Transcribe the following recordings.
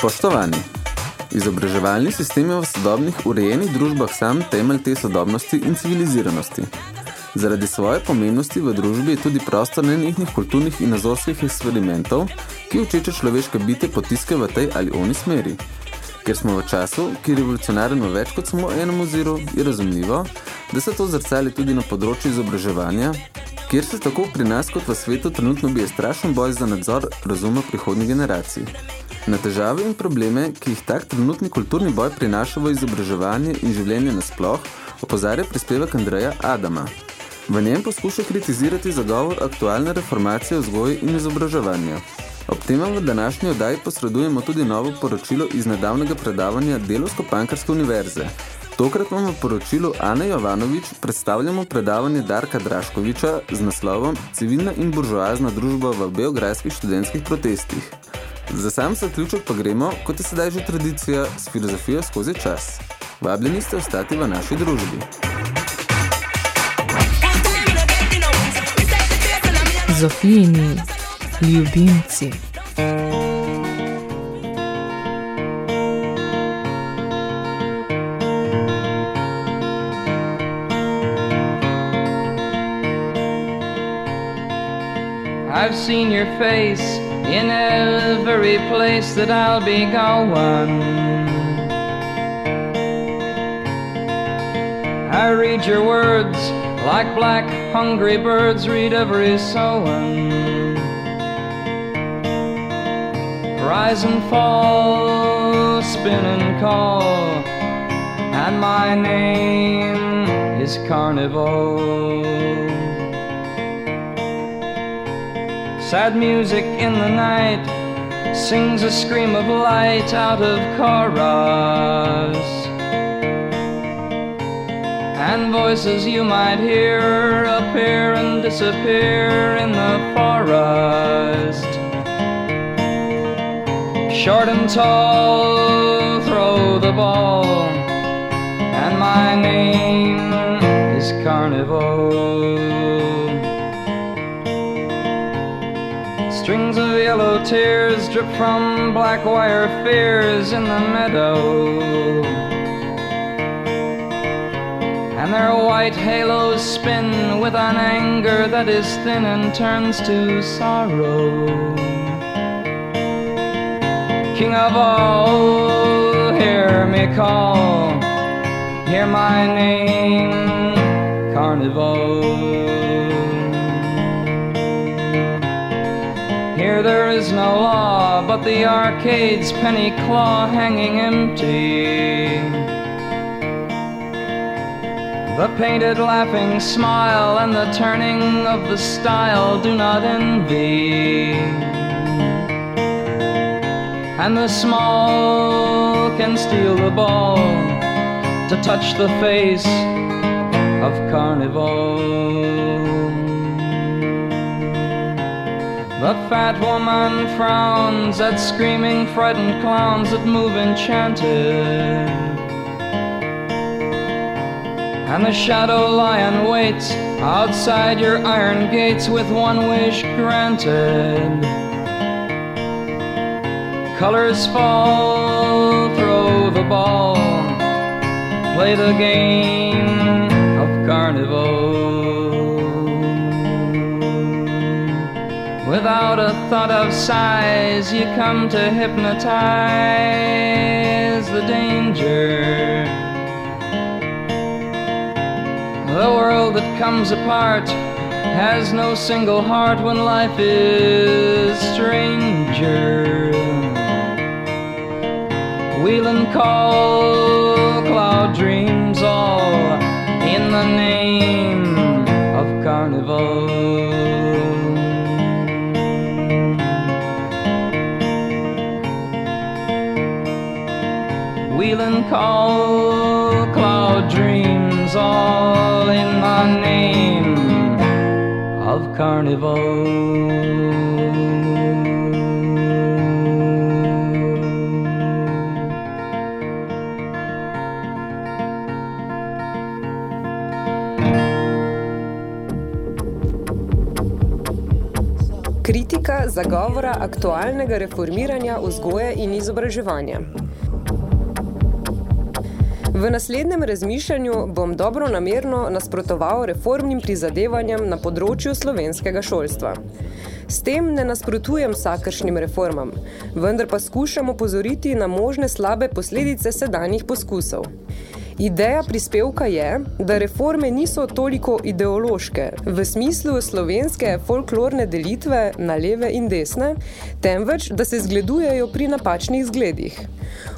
Spoštovani, izobraževalni sistem je v sodobnih urejenih družbah sam temelj te sodobnosti in civiliziranosti. Zaradi svoje pomembnosti v družbi je tudi prostor nenehnih kulturnih in nazorskih eksperimentov, ki učeče človeške bite potiske v tej ali oni smeri. Ker smo v času, ki je revolucionaren v več kot samo enem oziru, je razumljivo, da se to zrcali tudi na področju izobraževanja, kjer se tako pri nas kot v svetu trenutno bije strašen boj za nadzor razuma prihodnjih generacij. Na težave in probleme, ki jih tak trenutni kulturni boj prinaša v izobraževanje in življenje nasploh, opozarja prispevek Andreja Adama. V njem poskuša kritizirati zagovor aktualne reformacije vzgoje in izobraževanja. Ob tem v današnji oddaji posredujemo tudi novo poročilo iz nedavnega predavanja Delovsko-Pankarske univerze. Tokrat vam v poročilu Ane Jovanovič predstavljamo predavanje Darka Draškoviča z naslovom Civilna in buržoazna družba v beograjskih študentskih protestih. Za sam zaključek pa gremo, kot je sedaj že tradicija, s filozofijo skozi čas. Vabljeni ste ostati v naši družbi. Zofijini ljubimci. I've seen your face in every place that I'll be going. I read your words like black hungry birds read every sowing. Rise and fall, spin and call, and my name is Carnival. Sad music in the night sings a scream of light out of chorus. And voices you might hear appear and disappear in the forest. Short and tall, throw the ball, and my name is Carnival. Tears drip from black wire fears in the meadow. And their white halos spin with an anger that is thin and turns to sorrow. King of all, hear me call, hear my name, Carnival. But the arcade's penny claw hanging empty. The painted laughing smile and the turning of the style do not envy. And the small can steal the ball to touch the face of carnival. The fat woman frowns at screaming, frightened clowns that move enchanted. And the shadow lion waits outside your iron gates with one wish granted. Colors fall, throw the ball, play the game Without a thought of size, you come to hypnotize the danger. The world that comes apart has no single heart when life is stranger. Wheel and call, cloud dreams all in the name of carnival. And call, cloud dreams, all in the name of carnival. Kritika zagovora aktualnega reformiranja vzgoje in izobraževanja. V naslednjem razmišljanju bom dobro namerno nasprotoval reformnim prizadevanjem na področju slovenskega šolstva. S tem ne nasprotujem vsakršnim reformam, vendar pa skušam opozoriti na možne slabe posledice sedanjih poskusov. Ideja prispevka je, da reforme niso toliko ideološke, v smislu slovenske folklorne delitve na leve in desne, temveč, da se zgledujejo pri napačnih zgledih.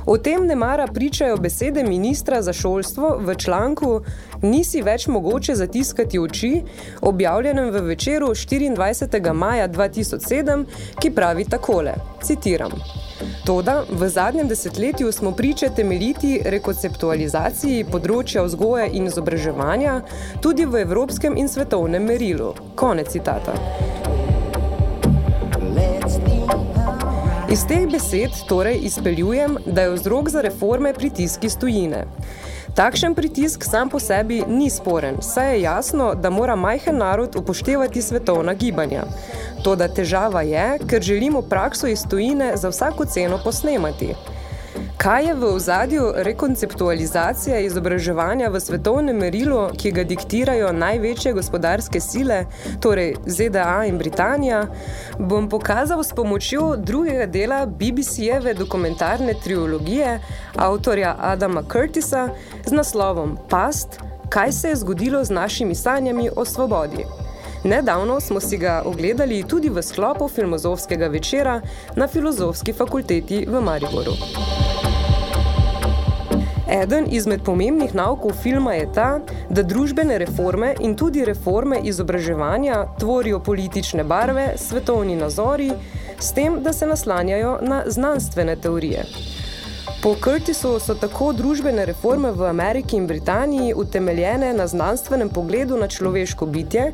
O tem ne mara pričajo besede ministra za šolstvo v članku Nisi več mogoče zatiskati oči, objavljenem v večeru 24. maja 2007, ki pravi takole, citiram. Toda v zadnjem desetletju smo priče temeljiti rekonceptualizaciji področja vzgoje in izobraževanja tudi v evropskem in svetovnem merilu. Konec citata. Iz teh besed torej izpeljujem, da je vzrok za reforme pritiski stojine. Takšen pritisk sam po sebi ni sporen, saj je jasno, da mora majhen narod upoštevati svetovna gibanja. Toda težava je, ker želimo prakso iz tujine za vsako ceno posnemati. Kaj je v ozadju rekonceptualizacija izobraževanja v svetovnem merilu, ki ga diktirajo največje gospodarske sile, torej ZDA in Britanija, bom pokazal s pomočjo drugega dela BBC-jeve dokumentarne triologije avtorja Adama Curtisa z naslovom Past, kaj se je zgodilo z našimi sanjami o svobodi. Nedavno smo si ga ogledali tudi v sklopu filmozofskega večera na Filozofski fakulteti v Mariboru. Eden izmed pomembnih naukov filma je ta, da družbene reforme in tudi reforme izobraževanja tvorijo politične barve, svetovni nazori, s tem, da se naslanjajo na znanstvene teorije. Po Curtisu so tako družbene reforme v Ameriki in Britaniji utemeljene na znanstvenem pogledu na človeško bitje,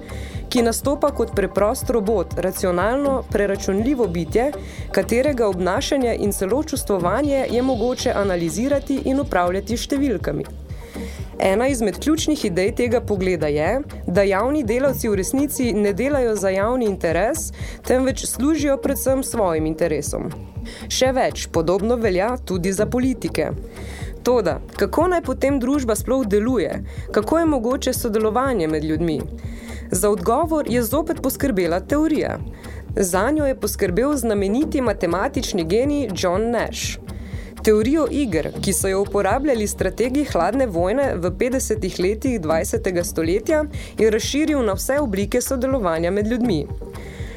ki nastopa kot preprost robot, racionalno, preračunljivo bitje, katerega obnašanje in celo čustvovanje je mogoče analizirati in upravljati številkami. Ena izmed ključnih idej tega pogleda je, da javni delavci v resnici ne delajo za javni interes, temveč služijo predvsem svojim interesom. Še več, podobno velja tudi za politike. Toda, kako naj potem družba sploh deluje? Kako je mogoče sodelovanje med ljudmi? Za odgovor je zopet poskrbela teorija. Zanjo je poskrbel znameniti matematični genij John Nash. Teorijo iger, ki so jo uporabljali strategi hladne vojne v 50 letih 20. stoletja, je razširil na vse oblike sodelovanja med ljudmi.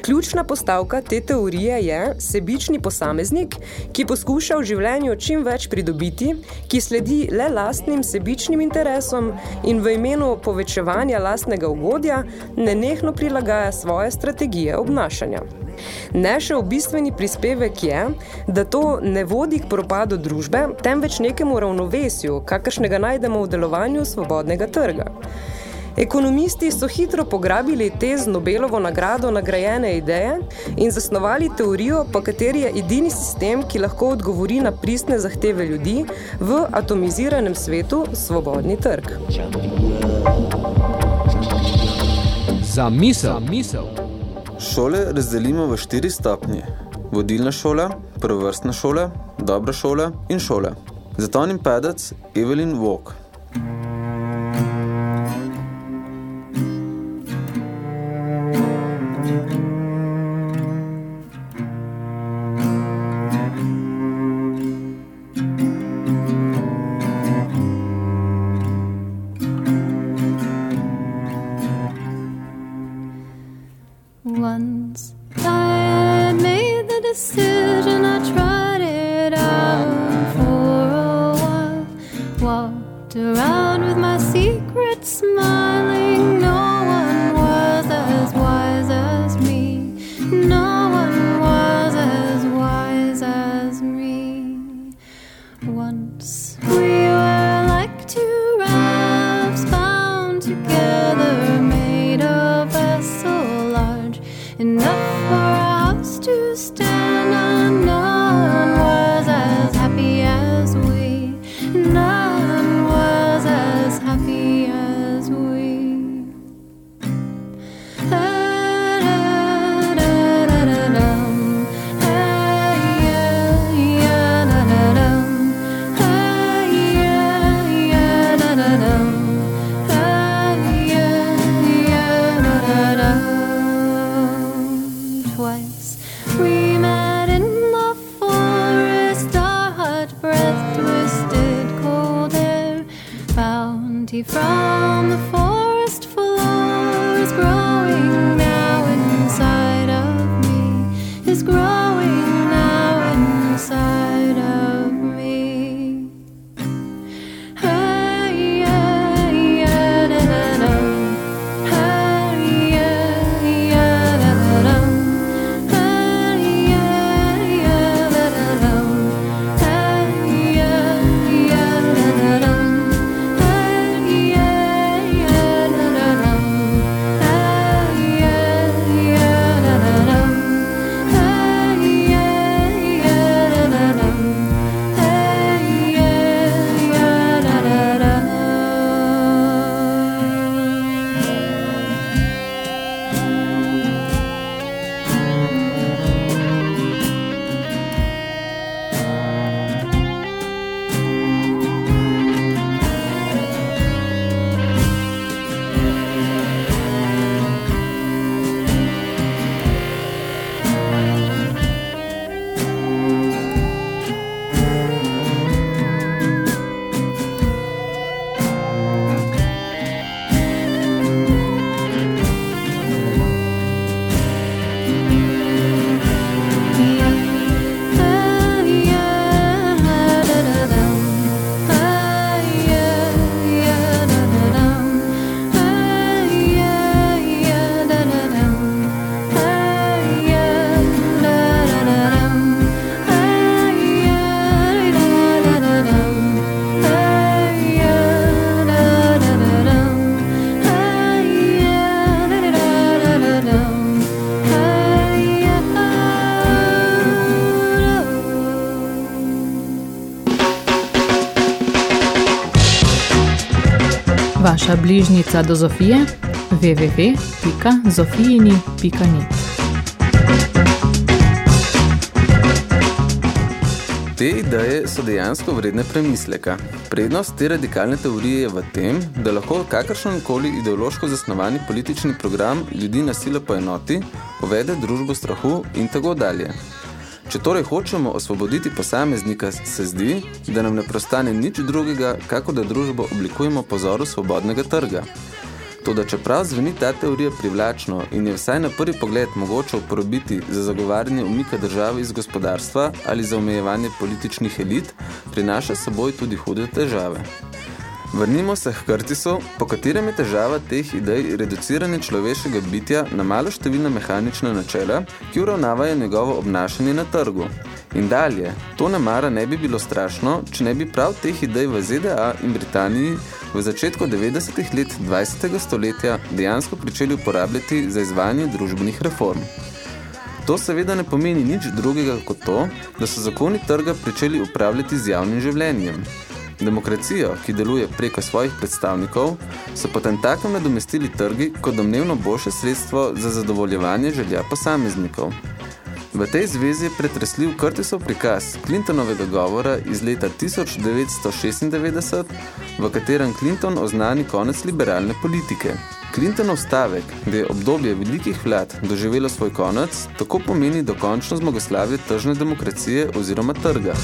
Ključna postavka te teorije je sebični posameznik, ki poskuša v življenju čim več pridobiti, ki sledi le lastnim sebičnim interesom in v imenu povečevanja lastnega ugodja nenehno prilagaja svoje strategije obnašanja. Nešel bistveni prispevek je, da to ne vodi k propadu družbe, temveč nekemu ravnovesju, kakršnega najdemo v delovanju svobodnega trga. Ekonomisti so hitro pograbili te z Nobelovo nagrado nagrajene ideje in zasnovali teorijo, po kateri je edini sistem, ki lahko odgovori na pristne zahteve ljudi v atomiziranem svetu svobodni trg. Za misel. misel. Šole razdelimo v štiri stopnje. Vodilna šola, prvovrstna šola, dobra šola in šole. Zatonim pedec Evelyn Walk. Vaša bližnica do Zofije www.zofijini.net Te ideje so dejansko vredne premisleka. Prednost te radikalne teorije je v tem, da lahko kakršenkoli ideološko zasnovani politični program ljudi na silo poenoti, uvede družbo strahu in tako dalje. Če torej hočemo osvoboditi posameznika, se zdi, da nam ne prostane nič drugega, kako da družbo oblikujemo po zoru svobodnega trga. Toda čeprav zveni ta teorija privlačno in je vsaj na prvi pogled mogoče uporabiti za zagovarjanje umika države iz gospodarstva ali za omejevanje političnih elit, prinaša seboj tudi hude težave. Vrnimo se k Curtisu, po katerem je težava teh idej reduciranje človeškega bitja na malo številna mehanična načela, ki uravnavajo njegovo obnašanje na trgu. In dalje, to namara ne bi bilo strašno, če ne bi prav teh idej v ZDA in Britaniji v začetku 90. let 20. stoletja dejansko pričeli uporabljati za izvajanje družbenih reform. To seveda ne pomeni nič drugega kot to, da so zakoni trga pričeli upravljati z javnim življenjem. Demokracijo, ki deluje preko svojih predstavnikov, so potem tako nadomestili trgi kot domnevno boljše sredstvo za zadovoljevanje želja posameznikov. V tej zvezi je pretresljiv Curtisov prikaz Clintonovega govora iz leta 1996, v katerem Clinton oznani konec liberalne politike. Clintonov stavek, da je obdobje velikih vlad doživelo svoj konec, tako pomeni dokončno zmagoslavje tržne demokracije oziroma trga.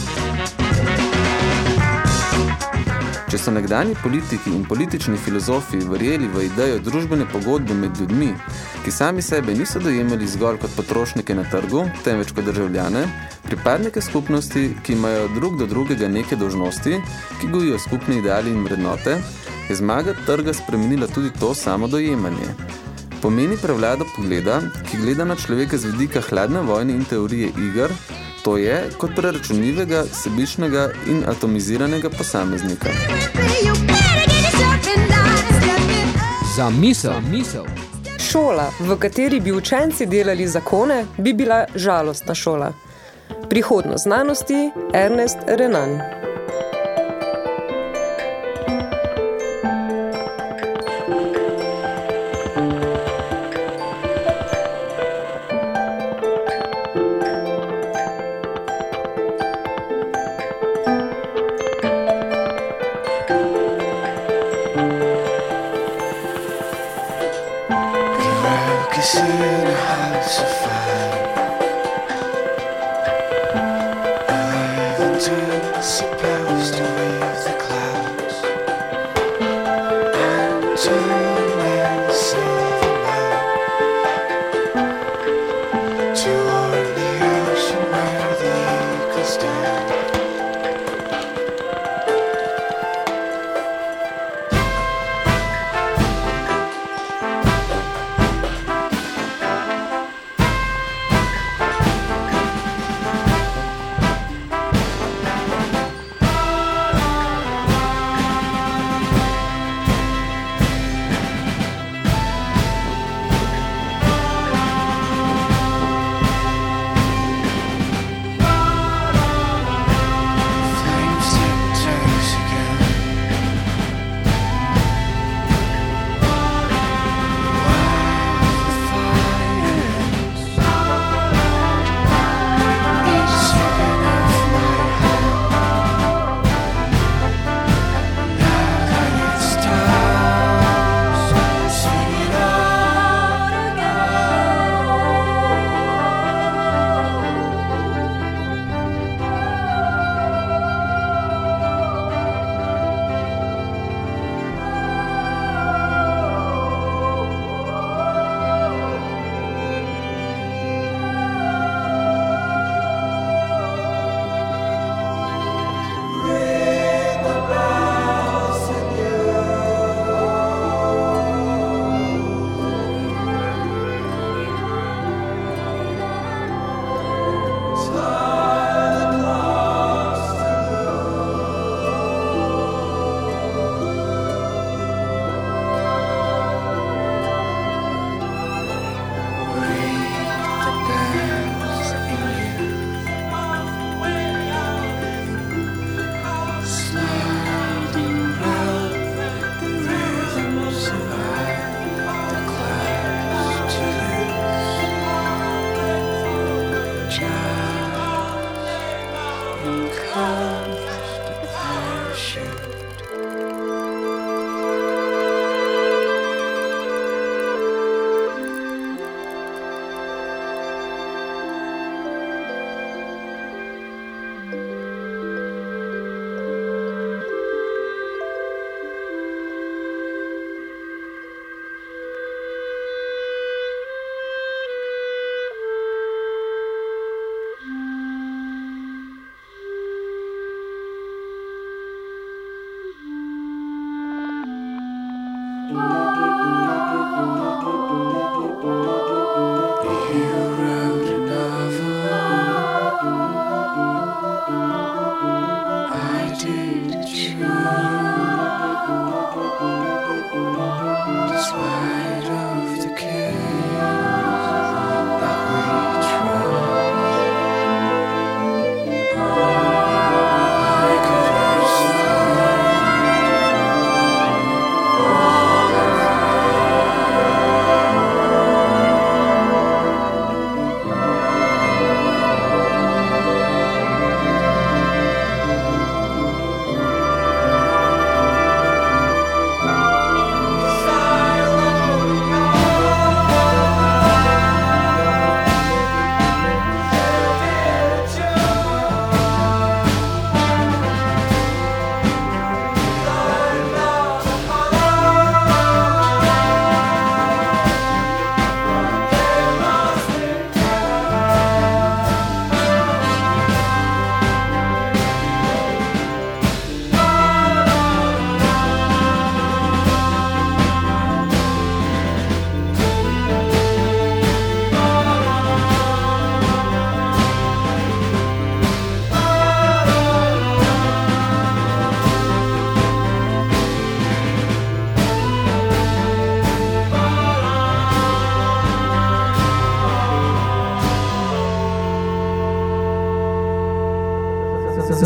Če so nekdani politiki in politični filozofi verjeli v idejo družbene pogodbe med ljudmi, ki sami sebe niso dojemali zgolj kot potrošnike na trgu, temveč kot državljane, pripadnike skupnosti, ki imajo drug do drugega neke dožnosti, ki gojijo skupne ideali in vrednote, je zmaga trga spremenila tudi to samo dojemanje. Pomeni prevlado pogleda, ki gleda na človeka z vidika hladne vojne in teorije iger, to je kot preračunljivega, sebičnega in atomiziranega posameznika. Za misel, misel. Šola, v kateri bi učenci delali zakone, bi bila žalostna šola. Prihodnost znanosti Ernest Renan.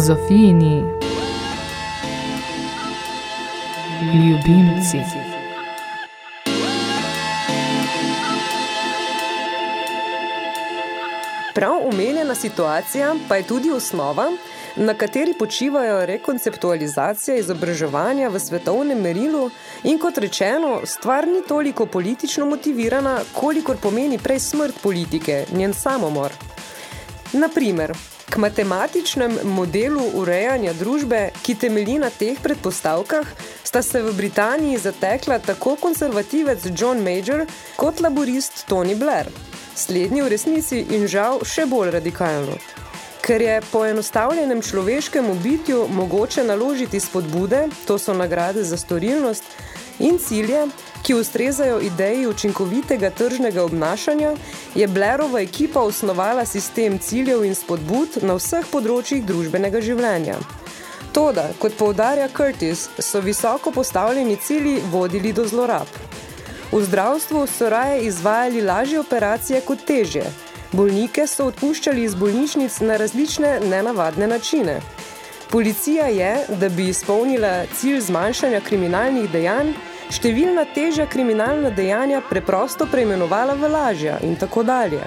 Zofijini ljubimci. Prav omenjena situacija pa je tudi osnova, na kateri počivajo rekonceptualizacija izobraževanja v svetovnem merilu in kot rečeno, stvar ni toliko politično motivirana, kolikor pomeni prej smrt politike, njen samomor. Naprimer, k matematičnem modelu urejanja družbe, ki temelji na teh predpostavkah, sta se v Britaniji zatekla tako konservativec John Major kot laborist Tony Blair. Slednji v resnici in žal še bolj radikalno. Ker je po enostavljenem človeškemu bitju mogoče naložiti spodbude, to so nagrade za storilnost, in cilje, ki ustrezajo ideji učinkovitega tržnega obnašanja, je Blairova ekipa osnovala sistem ciljev in spodbud na vseh področjih družbenega življenja. Toda, kot poudarja Curtis, so visoko postavljeni cilji vodili do zlorab. V zdravstvu so raje izvajali lažje operacije kot težje. Bolnike so odpuščali iz bolnišnic na različne nenavadne načine. Policija je, da bi izpolnila cilj zmanjšanja kriminalnih dejanj, številna težja kriminalna dejanja preprosto preimenovala v lažja in tako dalje.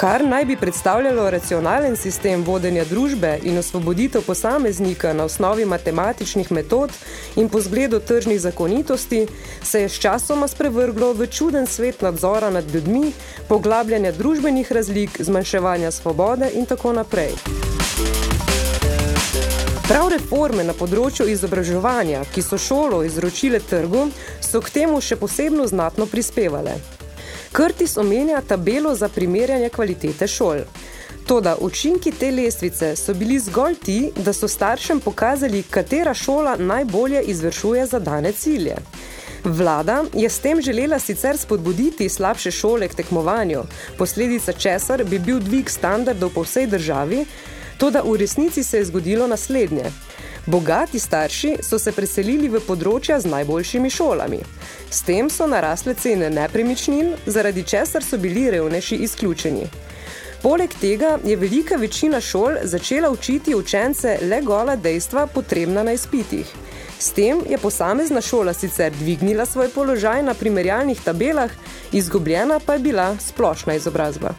Kar naj bi predstavljalo racionalen sistem vodenja družbe in osvoboditev posameznika na osnovi matematičnih metod in po zgledu tržnih zakonitosti, se je s časoma sprevrglo v čuden svet nadzora nad ljudmi, poglabljanja družbenih razlik, zmanjševanja svobode in tako naprej. Prav reforme na področju izobraževanja, ki so šolo izročile trgu, so k temu še posebno znatno prispevale. Curtis omenja tabelo za primerjanje kvalitete šol. Toda učinki te lestvice so bili zgolj ti, da so staršem pokazali, katera šola najbolje izvršuje zadane cilje. Vlada je s tem želela sicer spodbuditi slabše šole k tekmovanju, posledica česar bi bil dvig standardov po vsej državi, toda v resnici se je zgodilo naslednje. Bogati starši so se preselili v področja z najboljšimi šolami. S tem so narasle cene nepremičnin, zaradi česar so bili revnejši izključeni. Poleg tega je velika večina šol začela učiti učence le gola dejstva potrebna na izpitih. S tem je posamezna šola sicer dvignila svoj položaj na primerjalnih tabelah, izgubljena pa je bila splošna izobrazba.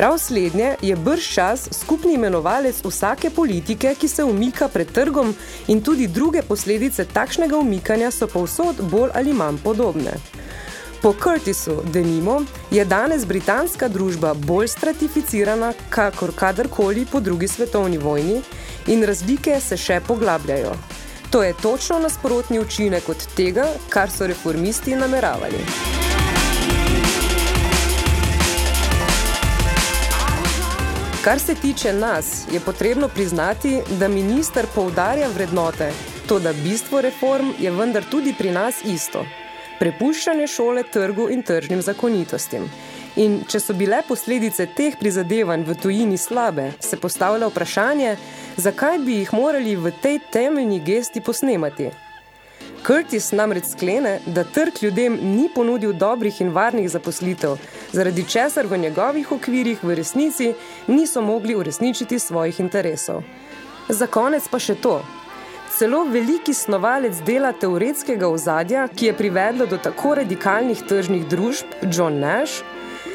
Prav slednje je brž čas skupni imenovalec vsake politike, ki se umika pred trgom in tudi druge posledice takšnega umikanja so povsod bolj ali manj podobne. Po Curtisu, denimo, je danes britanska družba bolj stratificirana, kakor kadarkoli po drugi svetovni vojni in razlike se še poglabljajo. To je točno nasprotni učinek od tega, kar so reformisti nameravali. Kar se tiče nas, je potrebno priznati, da minister poudarja vrednote, to da bistvo reform je vendar tudi pri nas isto. Prepuščanje šole trgu in tržnim zakonitostim. In če so bile posledice teh prizadevanj v tujini slabe, se postavlja vprašanje, zakaj bi jih morali v tej temeljni gesti posnemati. Curtis namreč sklene, da trg ljudem ni ponudil dobrih in varnih zaposlitev, zaradi česar v njegovih okvirih v resnici niso mogli uresničiti svojih interesov. Za konec pa še to. Celo veliki snovalec dela teoretskega ozadja, ki je privedlo do tako radikalnih tržnih družb, John Nash,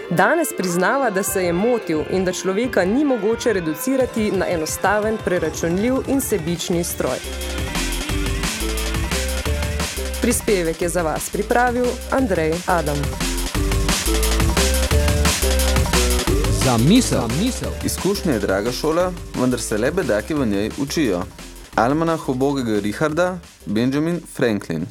danes priznava, da se je motil in da človeka ni mogoče reducirati na enostaven, preračunljiv in sebični stroj. Prispevek je za vas pripravil Andrej Adam. Za misel, misel. Izkušnja je draga šola, vendar se le bedaki v njej učijo. Almanah ubogega Richarda, Benjamin Franklin.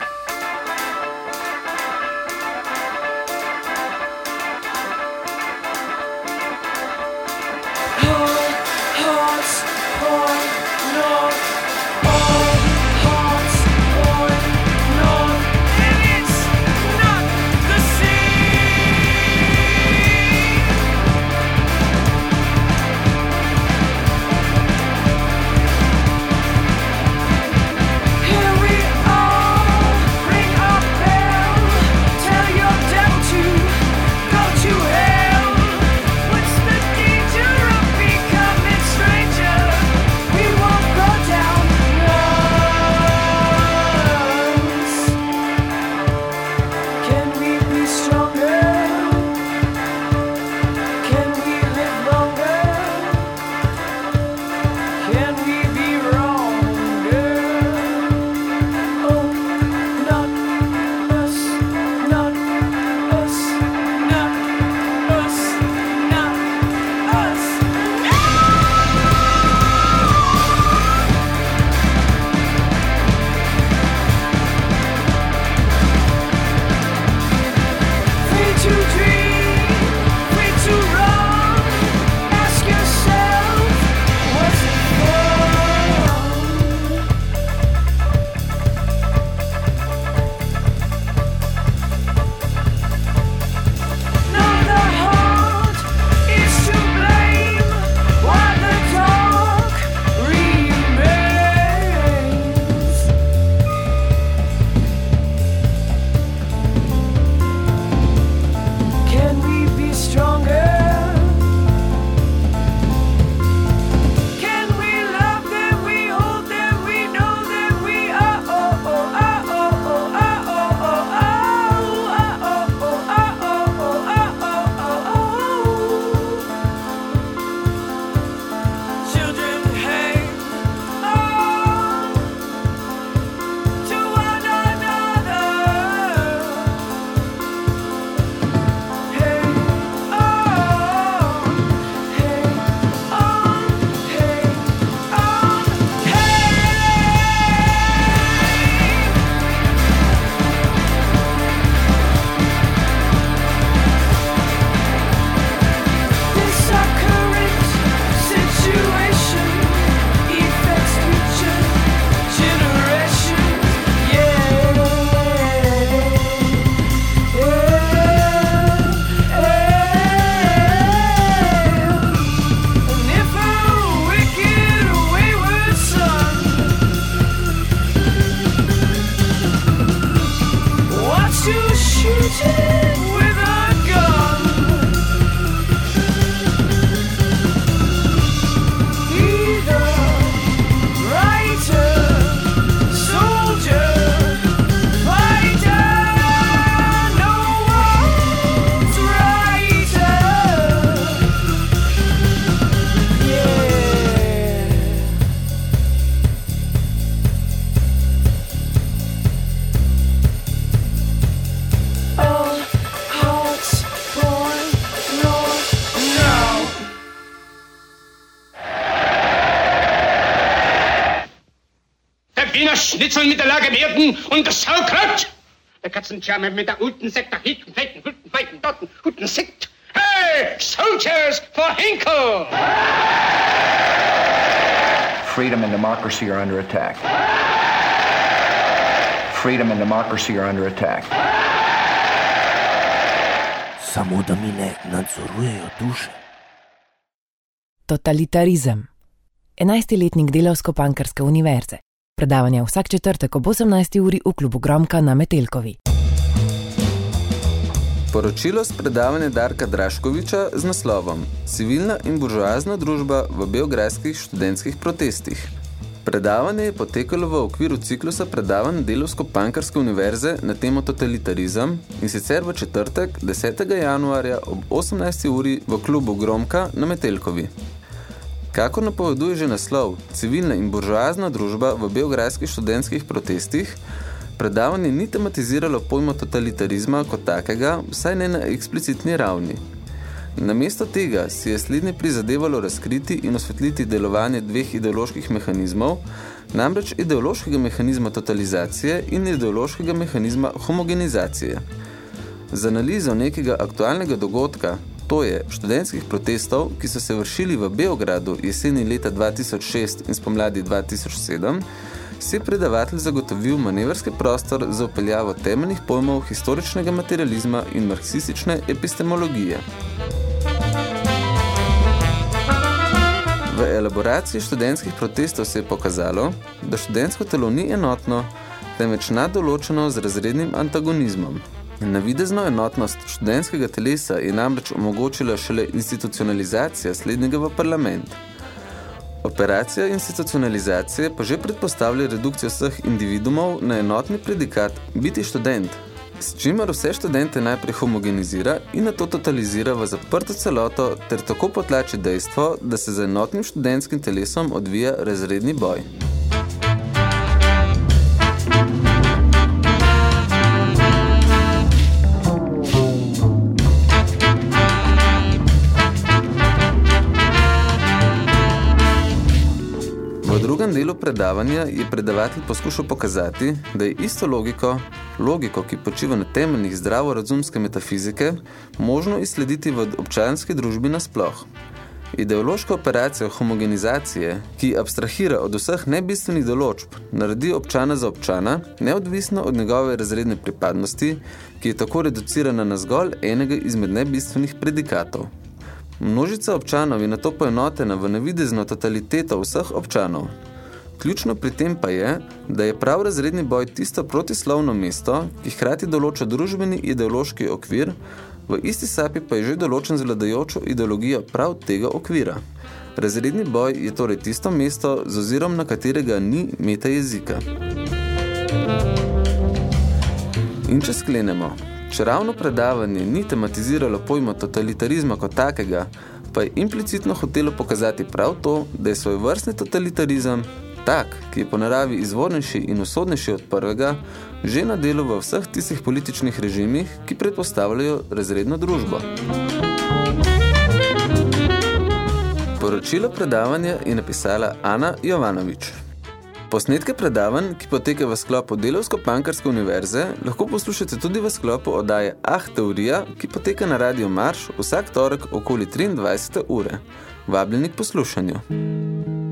Schnitzel mit der Lage werden und das Sauerkraut. Der Katzenscharme mit der guten Sekt nach hinten, feiten, guten, feiten, dotten, guten Sekt. Hey, Soldiers for Hinkle! Freedom and democracy are under attack. Freedom and democracy are under attack. Samo da mi ne nadzorujejo duše. Totalitarizem. 11-letnik Delavsko-Pankarske univerze. Predavanje vsak četrtek ob 18. uri v klubu Gromka na Metelkovi. Poročilo z predavanja Darka Draškoviča z naslovom Civilna in buržoazna družba v beograjskih študentskih protestih. Predavanje je potekalo v okviru ciklusa predavanj Delovsko-Pankarske univerze na temo totalitarizem in sicer v četrtek 10. januarja ob 18. uri v klubu Gromka na Metelkovi. Kako napoveduje že naslov Civilna in buržoazna družba v beograjskih študentskih protestih, predavanje ni tematiziralo pojma totalitarizma kot takega, vsaj ne na eksplicitni ravni. Namesto tega si je slednje prizadevalo razkriti in osvetliti delovanje dveh ideoloških mehanizmov, namreč ideološkega mehanizma totalizacije in ideološkega mehanizma homogenizacije. Z analizo nekega aktualnega dogodka, to je študentskih protestov, ki so se vršili v Beogradu jeseni leta 2006 in spomladi 2007, si je predavatelj zagotovil manevrski prostor za upeljavo temeljnih pojmov historičnega materializma in marksistične epistemologije. V elaboraciji študentskih protestov se je pokazalo, da študentsko telo ni enotno, temveč naddoločeno z razrednim antagonizmom. Navidezno enotnost študentskega telesa je namreč omogočila šele institucionalizacija slednjega v parlament. Operacija institucionalizacije pa že predpostavlja redukcijo vseh individumov na enotni predikat biti študent, s čimer vse študente najprej homogenizira in nato totalizira v zaprto celoto ter tako potlači dejstvo, da se za enotnim študentskim telesom odvija razredni boj. Drugem delu predavanja je predavatelj poskušal pokazati, da je isto logiko, logiko, ki počiva na temeljnih zdravorazumske metafizike, možno izslediti v občanski družbi nasploh. Ideološka operacija homogenizacije, ki abstrahira od vseh nebistvenih določb, naredi občana za občana, neodvisno od njegove razredne pripadnosti, ki je tako reducirana na zgolj enega izmed nebistvenih predikatov. Množica občanov je nato poenotena v navidezno totaliteto vseh občanov. Ključno pri tem pa je, da je prav razredni boj tisto protislovno mesto, ki hkrati določa družbeni ideološki okvir, v isti sapi pa je že določen z vladajočo ideologijo prav tega okvira. Razredni boj je torej tisto mesto, z ozirom na katerega ni meta jezika. In če sklenemo, če ravno predavanje ni tematiziralo pojma totalitarizma kot takega, pa je implicitno hotelo pokazati prav to, da je svoj vrstni totalitarizem, tak, ki je po naravi izvornejši in usodnejši od prvega, že na delu v vseh tistih političnih režimih, ki predpostavljajo razredno družbo. Poročilo predavanja je napisala Ana Jovanovič. Posnetke predavanj, ki poteka v sklopu Delovsko-Pankarske univerze, lahko poslušate tudi v sklopu oddaje Ah Teorija, ki poteka na Radio Marš vsak torek okoli 23. ure. Vabljeni k poslušanju.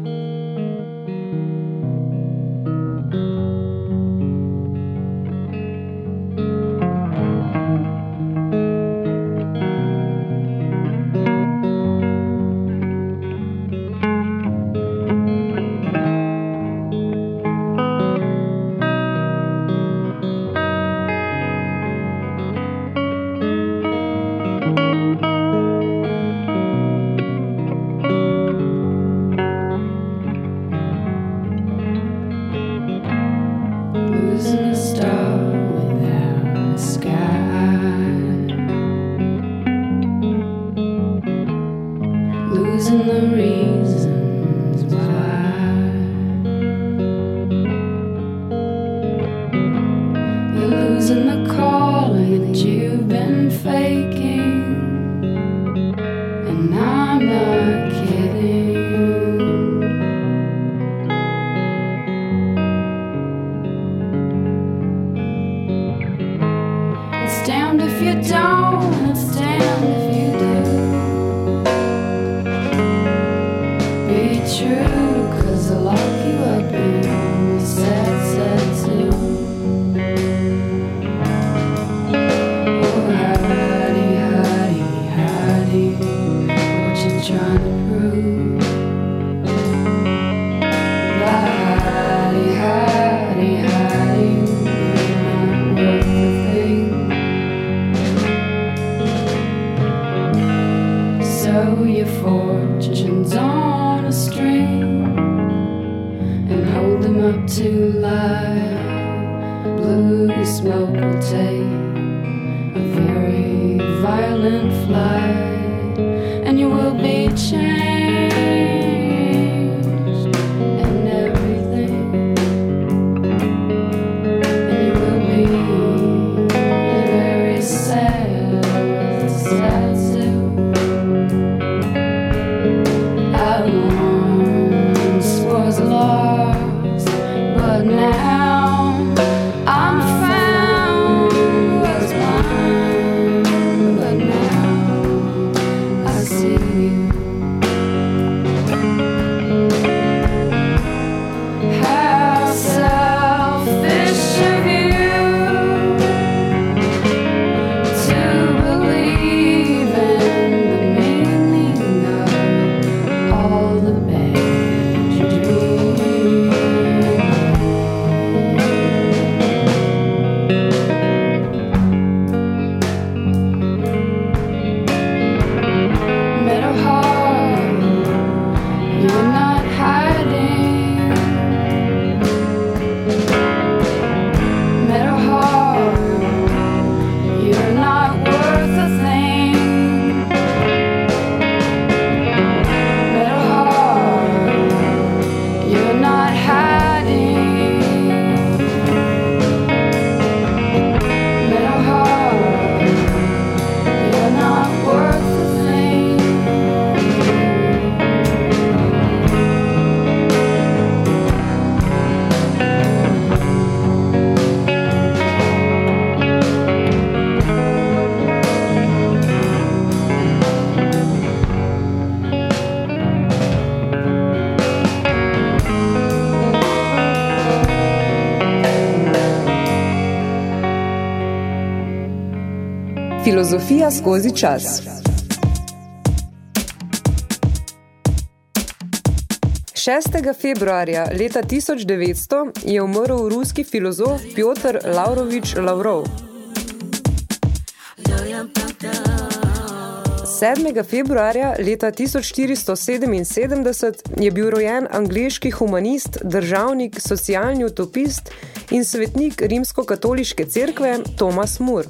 Filozofija skozi čas. Šestega februarja leta 1900 je umrl ruski filozof Piotr Lavrovič Lavrov. 7. februarja leta 1477 je bil rojen angleški humanist, državnik, socialni utopist in svetnik rimsko-katoliške cerkve Thomas More.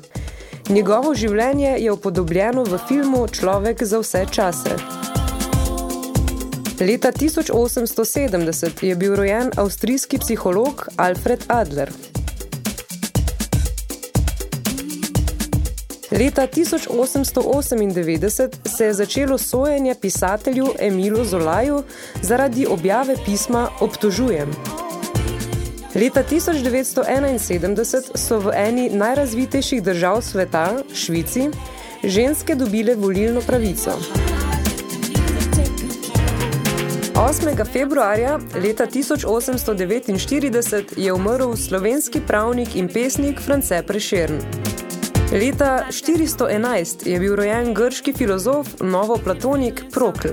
Njegovo življenje je upodobljeno v filmu Človek za vse čase. Leta 1870 je bil rojen avstrijski psiholog Alfred Adler. Leta 1898 se je začelo sojenje pisatelju Emilu Zolaju zaradi objave pisma Obtožujem. Leta 1971 so v eni najrazvitejših držav sveta, Švici, ženske dobile volilno pravico. 8. februarja leta 1849 je umrl slovenski pravnik in pesnik France Prešern. Leta 411 je bil rojen grški filozof novoplatonik Prokl.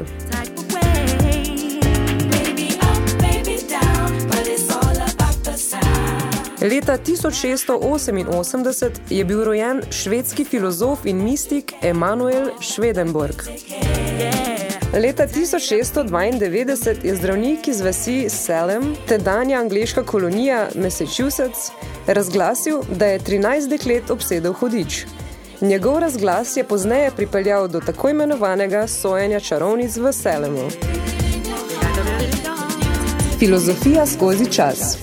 Leta 1688 je bil rojen švedski filozof in mistik Emanuel Schwedenborg. Leta 1692 je zdravnik iz vasi Salem, tedanja angleška kolonija Massachusetts, razglasil, da je 13 deklet obsedel hudič. Njegov razglas je pozneje pripeljal do tako imenovanega sojenja čarovnic v Salemu. Filozofija skozi čas.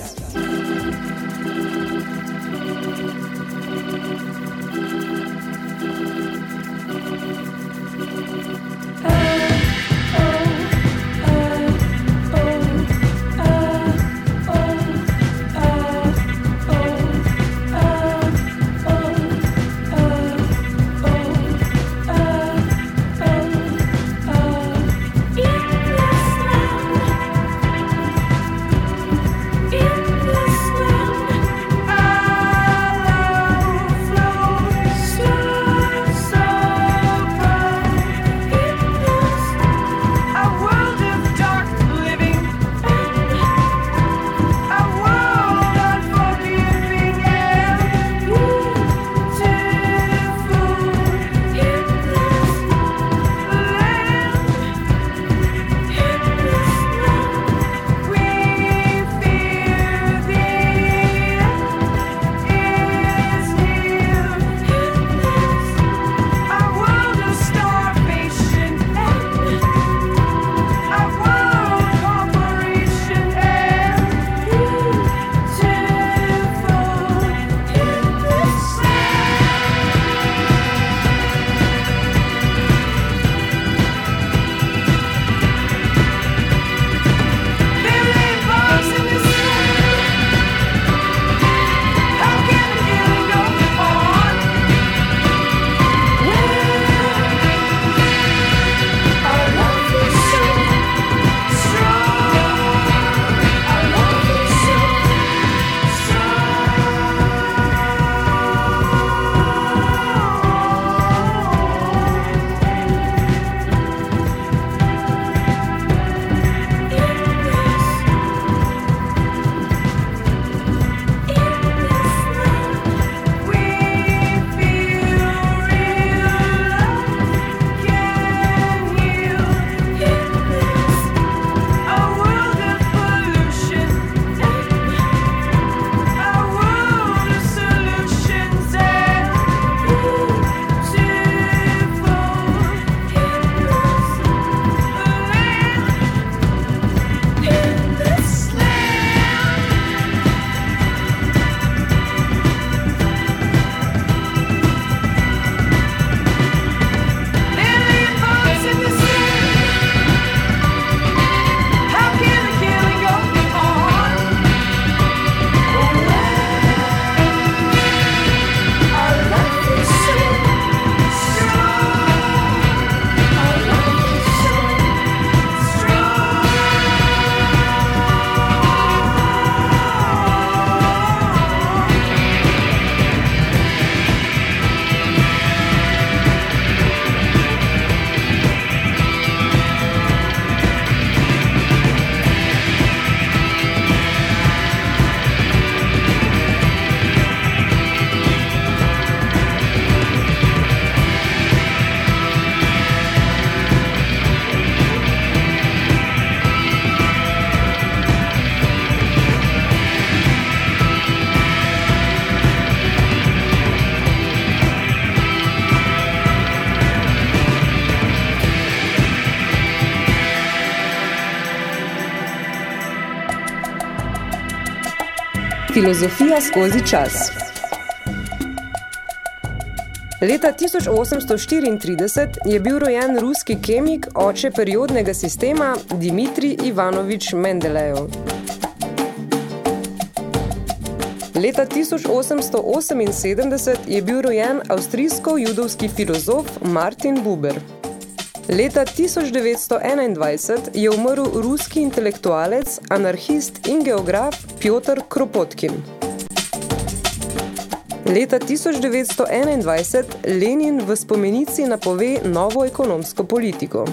Filozofija skozi čas. Leta 1834 je bil rojen ruski kemik, oče periodnega sistema Dimitrij Ivanovič Mendelejev. Leta 1878 je bil rojen avstrijsko-judovski filozof Martin Buber. Leta 1921 je umrl ruski intelektualec, anarhist in geograf Piotr Kropotkin. Leta 1921 Lenin v spomenici napove novo ekonomsko politiko.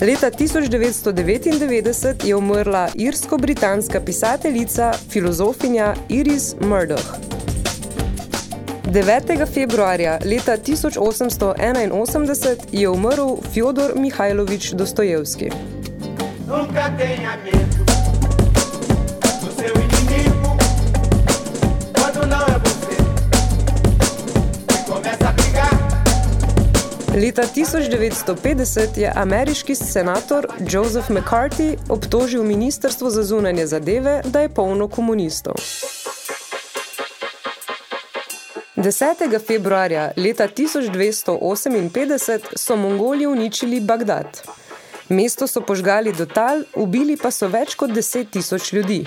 Leta 1999 je umrla irsko-britanska pisateljica, filozofinja Iris Murdoch. 9. februarja leta 1881 je umrl Fjodor Mihajlovič Dostojevski. Nunca tenha medo Leta 1950 je ameriški senator Joseph McCarthy obtožil Ministrstvo za zunanje zadeve, da je polno komunistov. 10. februarja leta 1258 so Mongoli uničili Bagdad. Mesto so požgali do tal, ubili pa so več kot 10 tisoč ljudi.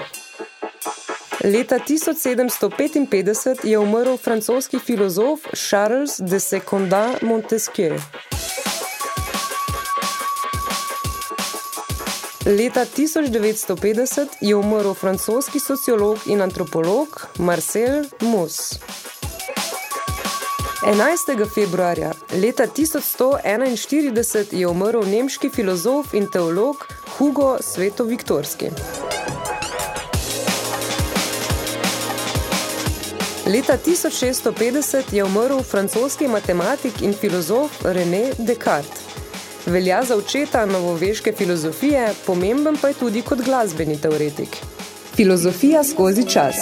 Leta 1755 je umrl francoski filozof Charles de Secondat Montesquieu. Leta 1950 je umrl francoski sociolog in antropolog Marcel Mauss. 11. februarja leta 1141 je umrl nemški filozof in teolog Hugo Sveto-Viktorski. Leta 1650 je umrl francoski matematik in filozof René Descartes. Velja za očeta novoveške filozofije, pomemben pa je tudi kot glasbeni teoretik. Filozofija skozi čas.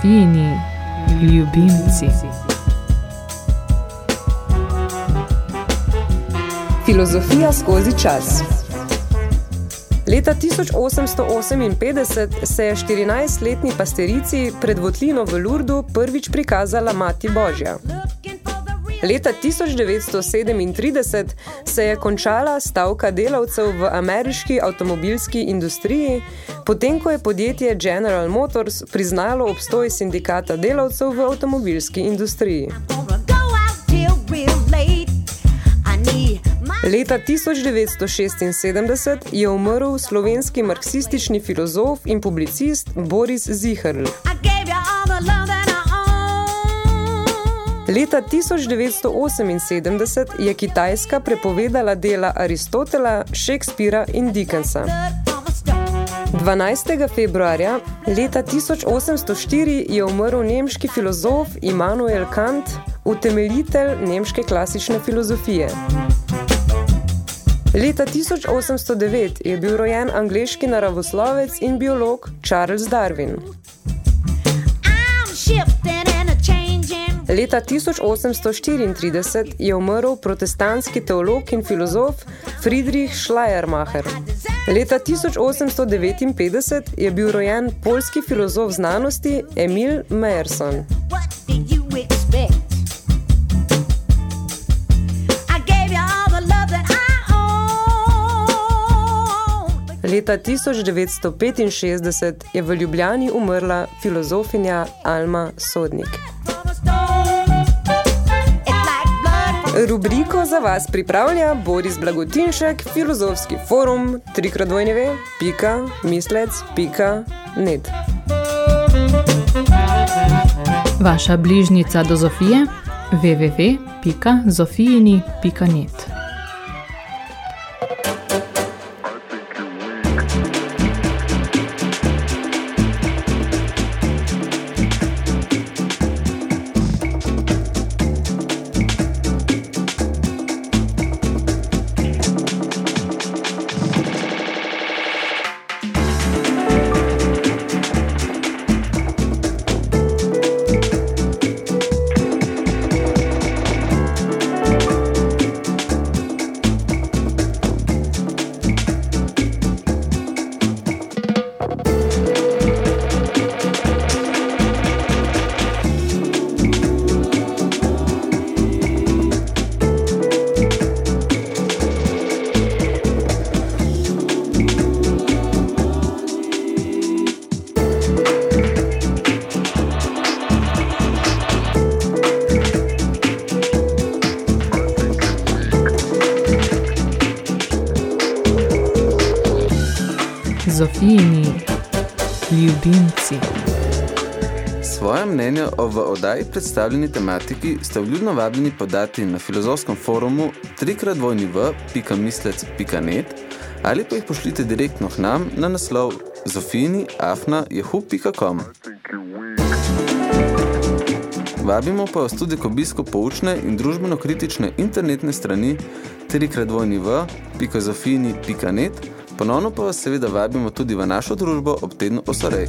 Zofijini ljubimci. Filozofija skozi čas. Leta 1858 se je 14-letni pasterici pred votlino v Lurdu prvič prikazala Mati Božja. Leta 1937 se je končala stavka delavcev v ameriški avtomobilski industriji, potem ko je podjetje General Motors priznalo obstoj sindikata delavcev v avtomobilski industriji. Leta 1976 je umrl slovenski marksistični filozof in publicist Boris Ziherl. Leta 1978 je Kitajska prepovedala dela Aristotela, Shakespearea in Dickensa. 12. februarja leta 1804 je umrl nemški filozof Immanuel Kant, utemeljitelj nemške klasične filozofije. Leta 1809 je bil rojen angleški naravoslovec in biolog Charles Darwin. Leta 1834 je umrl protestantski teolog in filozof Friedrich Schleiermacher. Leta 1859 je bil rojen polski filozof znanosti Emil Meyerson. Leta 1965 je v Ljubljani umrla filozofinja Alma Sodnik. Rubriko za vas pripravlja Boris Blagotinšek, filozofski forum www.mislec.net. Vaša bližnica do Zofije www.zofijini.net o v oddaji predstavljeni tematiki ste vljudno vabljeni podati na filozofskem forumu www.mislec.net ali pa jih pošljite direktno k nam na naslov zofini.afna.jahu.com Vabimo pa vas tudi k obisku poučne in družbeno-kritične internetne strani www.zofini.net Ponovno pa vas seveda vabimo tudi v našo družbo ob tednu Osorej.